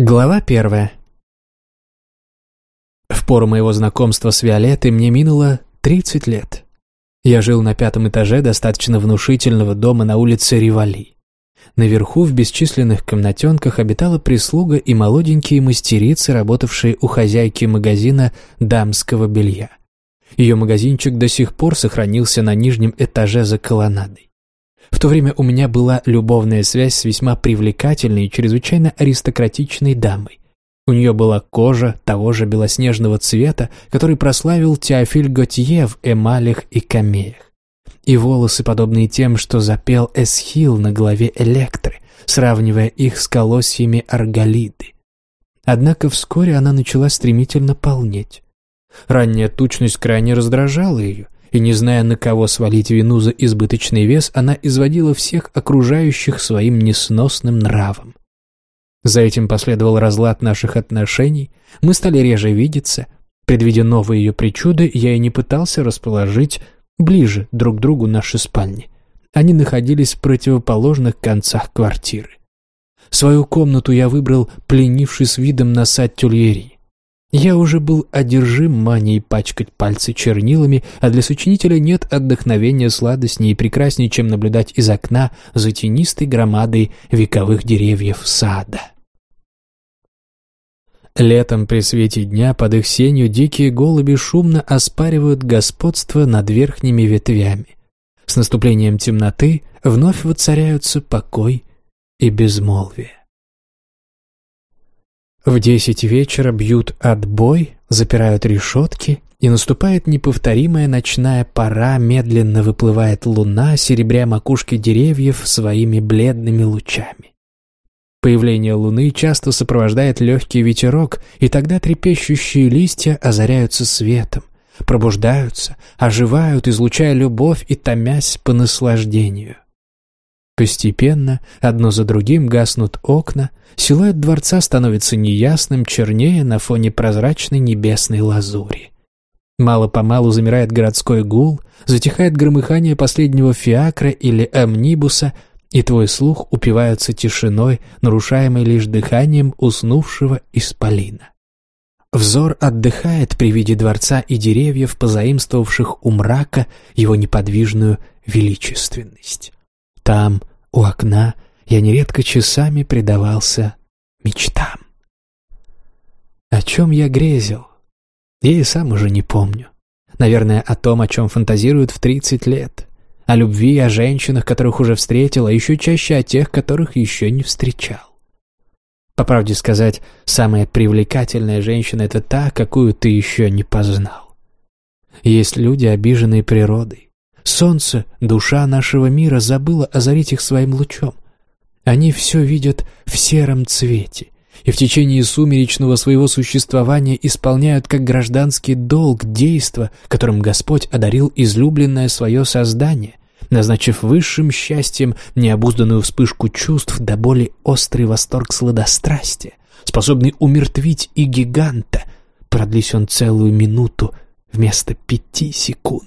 Глава первая. В пору моего знакомства с Виолеттой мне минуло 30 лет. Я жил на пятом этаже достаточно внушительного дома на улице Ривали. Наверху в бесчисленных комнатенках обитала прислуга и молоденькие мастерицы, работавшие у хозяйки магазина дамского белья. Ее магазинчик до сих пор сохранился на нижнем этаже за колоннадой. В то время у меня была любовная связь с весьма привлекательной и чрезвычайно аристократичной дамой. У нее была кожа того же белоснежного цвета, который прославил Теофиль Готье в эмалях и камеях. И волосы, подобные тем, что запел Эсхил на голове Электры, сравнивая их с колосьями Арголиды. Однако вскоре она начала стремительно полнеть. Ранняя тучность крайне раздражала ее, и не зная, на кого свалить вину за избыточный вес, она изводила всех окружающих своим несносным нравом. За этим последовал разлад наших отношений, мы стали реже видеться. Предвидя новые ее причуды, я и не пытался расположить ближе друг к другу наши спальни. Они находились в противоположных концах квартиры. Свою комнату я выбрал, пленивший с видом на сад тюльерии. Я уже был одержим манией пачкать пальцы чернилами, а для сочинителя нет отдохновения сладостнее и прекраснее, чем наблюдать из окна за тенистой громадой вековых деревьев сада. Летом при свете дня под их сенью дикие голуби шумно оспаривают господство над верхними ветвями. С наступлением темноты вновь воцаряются покой и безмолвие. В десять вечера бьют отбой, запирают решетки, и наступает неповторимая ночная пора, медленно выплывает луна, серебря макушки деревьев своими бледными лучами. Появление луны часто сопровождает легкий ветерок, и тогда трепещущие листья озаряются светом, пробуждаются, оживают, излучая любовь и томясь по наслаждению. Постепенно, одно за другим, гаснут окна, силуэт дворца становится неясным, чернее на фоне прозрачной небесной лазури. Мало-помалу замирает городской гул, затихает громыхание последнего фиакра или амнибуса, и твой слух упивается тишиной, нарушаемой лишь дыханием уснувшего исполина. Взор отдыхает при виде дворца и деревьев, позаимствовавших у мрака его неподвижную величественность. Там, у окна, я нередко часами предавался мечтам. О чем я грезил? Я и сам уже не помню. Наверное, о том, о чем фантазируют в 30 лет. О любви, о женщинах, которых уже встретил, а еще чаще о тех, которых еще не встречал. По правде сказать, самая привлекательная женщина — это та, какую ты еще не познал. Есть люди, обиженные природой, Солнце, душа нашего мира, забыла озарить их своим лучом. Они все видят в сером цвете и в течение сумеречного своего существования исполняют как гражданский долг действа, которым Господь одарил излюбленное свое создание, назначив высшим счастьем необузданную вспышку чувств до боли острый восторг сладострастия, способный умертвить и гиганта, продлись он целую минуту вместо пяти секунд.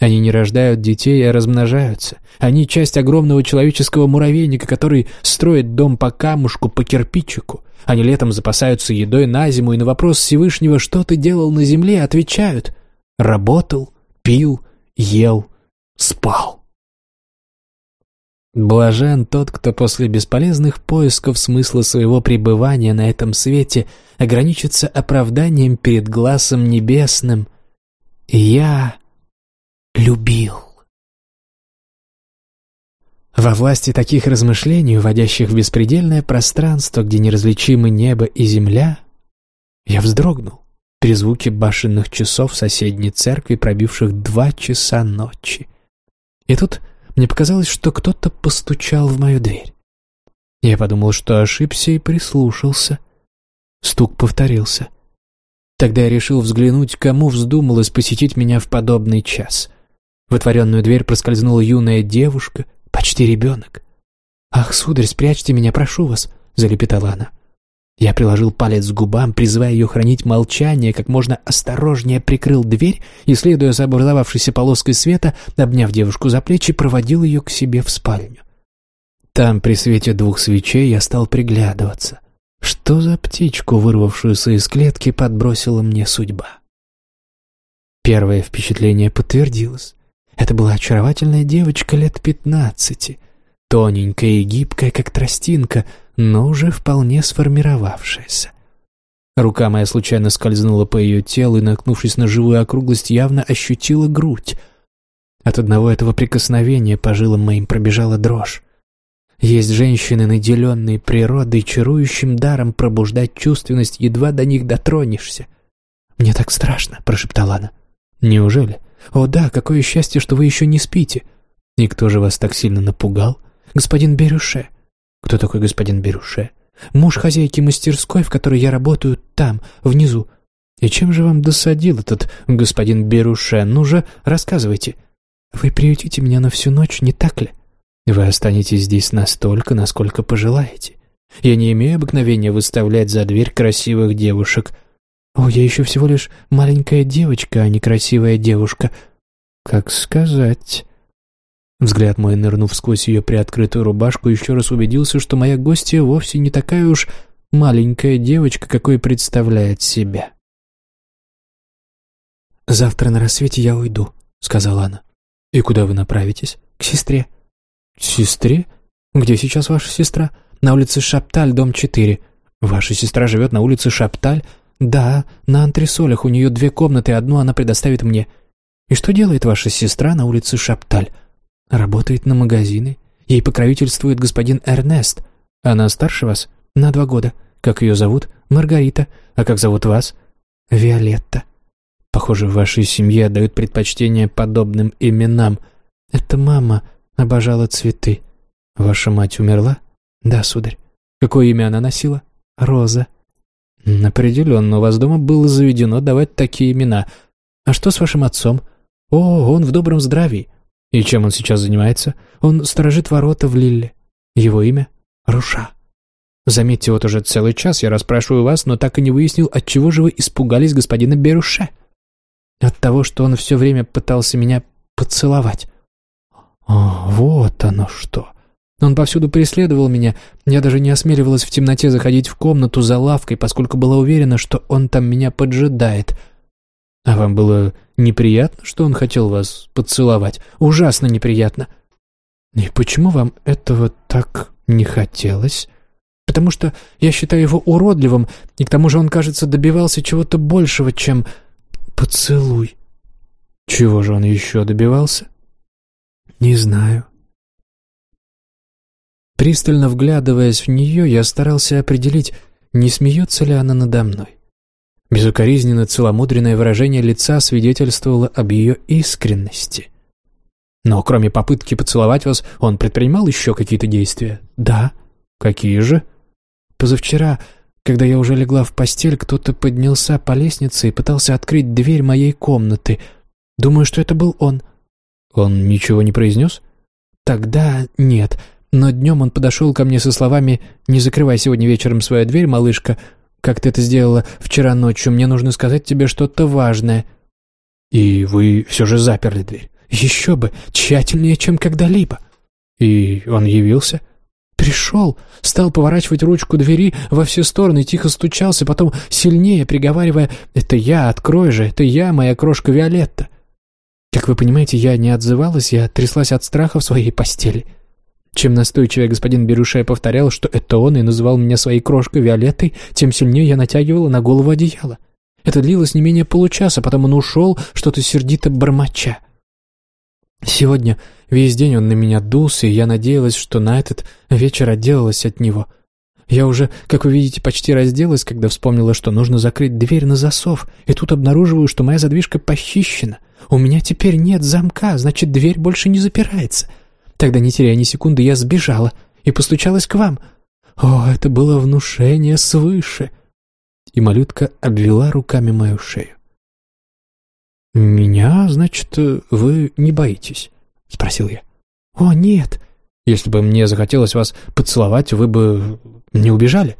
Они не рождают детей, а размножаются. Они часть огромного человеческого муравейника, который строит дом по камушку, по кирпичику. Они летом запасаются едой на зиму, и на вопрос Всевышнего «Что ты делал на земле?» отвечают «Работал, пил, ел, спал». Блажен тот, кто после бесполезных поисков смысла своего пребывания на этом свете ограничится оправданием перед глазом небесным «Я...» любил. Во власти таких размышлений, уводящих в беспредельное пространство, где неразличимы небо и земля, я вздрогнул при звуке башенных часов соседней церкви, пробивших два часа ночи. И тут мне показалось, что кто-то постучал в мою дверь. Я подумал, что ошибся и прислушался. Стук повторился. Тогда я решил взглянуть, кому вздумалось посетить меня в подобный час. В отворенную дверь проскользнула юная девушка, почти ребенок. «Ах, сударь, спрячьте меня, прошу вас», — залепетала она. Я приложил палец к губам, призывая ее хранить молчание, как можно осторожнее прикрыл дверь и, следуя за образовавшейся полоской света, обняв девушку за плечи, проводил ее к себе в спальню. Там, при свете двух свечей, я стал приглядываться. Что за птичку, вырвавшуюся из клетки, подбросила мне судьба? Первое впечатление подтвердилось. Это была очаровательная девочка лет пятнадцати, тоненькая и гибкая, как тростинка, но уже вполне сформировавшаяся. Рука моя случайно скользнула по ее телу и, наткнувшись на живую округлость, явно ощутила грудь. От одного этого прикосновения по жилам моим пробежала дрожь. Есть женщины, наделенные природой, чарующим даром пробуждать чувственность, едва до них дотронешься. «Мне так страшно», — прошептала она. «Неужели? О да, какое счастье, что вы еще не спите. Никто же вас так сильно напугал? Господин Берюше». «Кто такой господин Берюше?» Муж хозяйки мастерской, в которой я работаю, там, внизу. И чем же вам досадил этот господин Берушен? Ну же, рассказывайте. Вы приютите меня на всю ночь, не так ли? Вы останетесь здесь настолько, насколько пожелаете. Я не имею обыкновения выставлять за дверь красивых девушек. О, я еще всего лишь маленькая девочка, а не красивая девушка. Как сказать... Взгляд мой, нырнув сквозь ее приоткрытую рубашку, еще раз убедился, что моя гостья вовсе не такая уж маленькая девочка, какой представляет себя. «Завтра на рассвете я уйду», — сказала она. «И куда вы направитесь?» «К сестре». «К сестре? Где сейчас ваша сестра?» «На улице Шапталь, дом 4». «Ваша сестра живет на улице Шапталь?» «Да, на антресолях. У нее две комнаты, одну она предоставит мне». «И что делает ваша сестра на улице Шапталь?» Работает на магазины. Ей покровительствует господин Эрнест. Она старше вас? На два года. Как ее зовут? Маргарита. А как зовут вас? Виолетта. Похоже, в вашей семье отдают предпочтение подобным именам. Это мама обожала цветы. Ваша мать умерла? Да, сударь. Какое имя она носила? Роза. Определенно, у вас дома было заведено давать такие имена. А что с вашим отцом? О, он в добром здравии. И чем он сейчас занимается? Он сторожит ворота в Лилле. Его имя — Руша. Заметьте, вот уже целый час я расспрашиваю вас, но так и не выяснил, от чего же вы испугались господина Беруше. От того, что он все время пытался меня поцеловать. О, вот оно что. Он повсюду преследовал меня. Я даже не осмеливалась в темноте заходить в комнату за лавкой, поскольку была уверена, что он там меня поджидает — а вам было неприятно, что он хотел вас поцеловать? Ужасно неприятно. И почему вам этого так не хотелось? Потому что я считаю его уродливым, и к тому же он, кажется, добивался чего-то большего, чем поцелуй. Чего же он еще добивался? Не знаю. Пристально вглядываясь в нее, я старался определить, не смеется ли она надо мной. Безукоризненно целомудренное выражение лица свидетельствовало об ее искренности. Но кроме попытки поцеловать вас, он предпринимал еще какие-то действия? Да. Какие же? Позавчера, когда я уже легла в постель, кто-то поднялся по лестнице и пытался открыть дверь моей комнаты. Думаю, что это был он. Он ничего не произнес? Тогда нет. Но днем он подошел ко мне со словами «Не закрывай сегодня вечером свою дверь, малышка, как ты это сделала вчера ночью. Мне нужно сказать тебе что-то важное». «И вы все же заперли дверь?» «Еще бы, тщательнее, чем когда-либо». «И он явился?» «Пришел, стал поворачивать ручку двери во все стороны, тихо стучался, потом сильнее, приговаривая «Это я, открой же, это я, моя крошка Виолетта». Как вы понимаете, я не отзывалась, я тряслась от страха в своей постели. Чем настойчивее господин Беруше повторял, что это он и называл меня своей крошкой Виолеттой, тем сильнее я натягивала на голову одеяло. Это длилось не менее получаса, потом он ушел, что-то сердито бормоча. Сегодня весь день он на меня дулся, и я надеялась, что на этот вечер отделалась от него. Я уже, как вы видите, почти разделась, когда вспомнила, что нужно закрыть дверь на засов, и тут обнаруживаю, что моя задвижка похищена. У меня теперь нет замка, значит, дверь больше не запирается. Тогда, не теряя ни секунды, я сбежала и постучалась к вам. О, это было внушение свыше!» И малютка обвела руками мою шею. «Меня, значит, вы не боитесь?» — спросил я. «О, нет. Если бы мне захотелось вас поцеловать, вы бы не убежали?»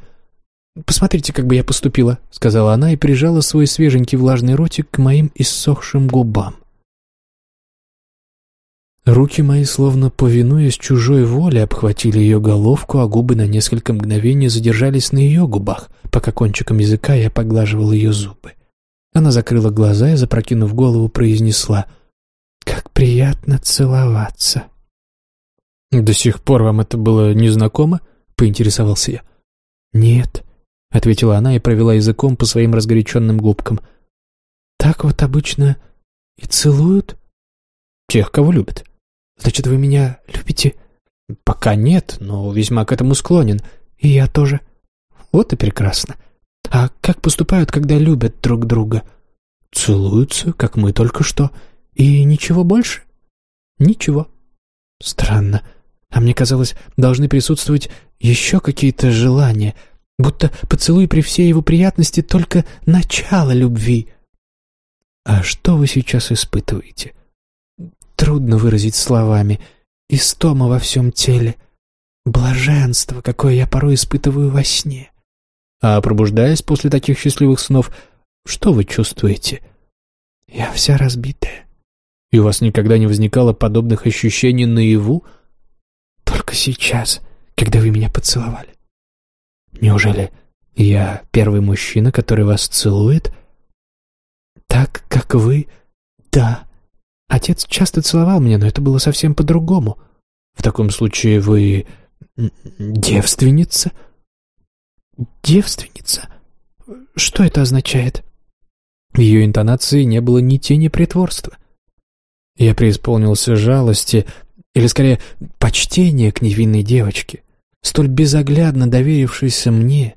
«Посмотрите, как бы я поступила», — сказала она и прижала свой свеженький влажный ротик к моим иссохшим губам. Руки мои, словно повинуясь чужой воле, обхватили ее головку, а губы на несколько мгновений задержались на ее губах, пока кончиком языка я поглаживал ее зубы. Она закрыла глаза и, запрокинув голову, произнесла «Как приятно целоваться!» «До сих пор вам это было незнакомо?» — поинтересовался я. «Нет», — ответила она и провела языком по своим разгоряченным губкам. «Так вот обычно и целуют?» «Тех, кого любят». «Значит, вы меня любите?» «Пока нет, но весьма к этому склонен. И я тоже». «Вот и прекрасно. А как поступают, когда любят друг друга?» «Целуются, как мы только что. И ничего больше?» «Ничего». «Странно. А мне казалось, должны присутствовать еще какие-то желания, будто поцелуй при всей его приятности только начало любви». «А что вы сейчас испытываете?» Трудно выразить словами. Истома во всем теле. Блаженство, какое я порой испытываю во сне. А пробуждаясь после таких счастливых снов, что вы чувствуете? Я вся разбитая. И у вас никогда не возникало подобных ощущений наяву? Только сейчас, когда вы меня поцеловали. Неужели я первый мужчина, который вас целует? Так, как вы? Да. Отец часто целовал меня, но это было совсем по-другому. В таком случае вы девственница? Девственница? Что это означает? В ее интонации не было ни тени притворства. Я преисполнился жалости, или скорее почтения к невинной девочке, столь безоглядно доверившейся мне,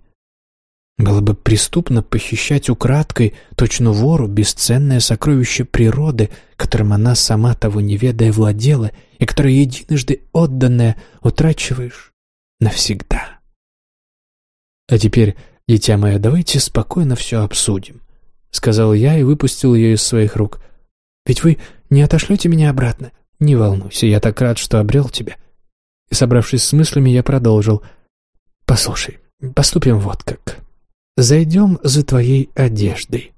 было бы преступно похищать украдкой, точно вору, бесценное сокровище природы, которым она сама того не ведая владела, и которое единожды отданное утрачиваешь навсегда. А теперь, дитя мое, давайте спокойно все обсудим, — сказал я и выпустил ее из своих рук. Ведь вы не отошлете меня обратно? Не волнуйся, я так рад, что обрел тебя. И, собравшись с мыслями, я продолжил. Послушай, поступим вот как. Зайдем за твоей одеждой.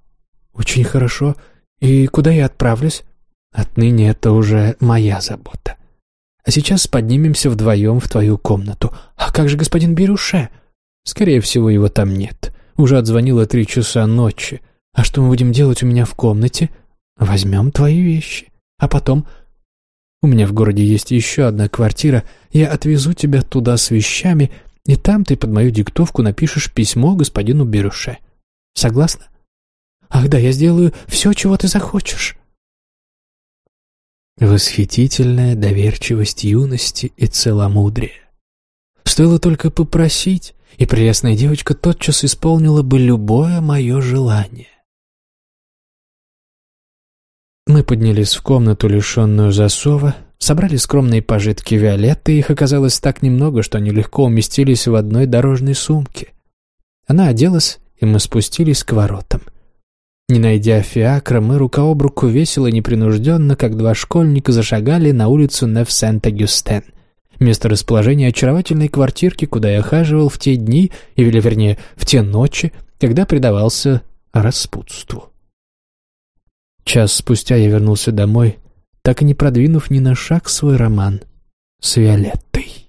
Очень хорошо. И куда я отправлюсь? Отныне это уже моя забота. А сейчас поднимемся вдвоем в твою комнату. А как же господин Беруше? Скорее всего, его там нет. Уже отзвонило три часа ночи. А что мы будем делать у меня в комнате? Возьмем твои вещи. А потом... У меня в городе есть еще одна квартира. Я отвезу тебя туда с вещами, и там ты под мою диктовку напишешь письмо господину Беруше. Согласна? Ах да, я сделаю все, чего ты захочешь. Восхитительная доверчивость юности и целомудрия. Стоило только попросить, и прелестная девочка тотчас исполнила бы любое мое желание. Мы поднялись в комнату, лишенную засова, Собрали скромные пожитки Виолетты, их оказалось так немного, что они легко уместились в одной дорожной сумке. Она оделась, и мы спустились к воротам. Не найдя фиакра, мы рука об руку весело и непринужденно, как два школьника, зашагали на улицу Неф-Сент-Агюстен, место расположения очаровательной квартирки, куда я хаживал в те дни, или, вернее, в те ночи, когда предавался распутству. Час спустя я вернулся домой, так и не продвинув ни на шаг свой роман с Виолеттой.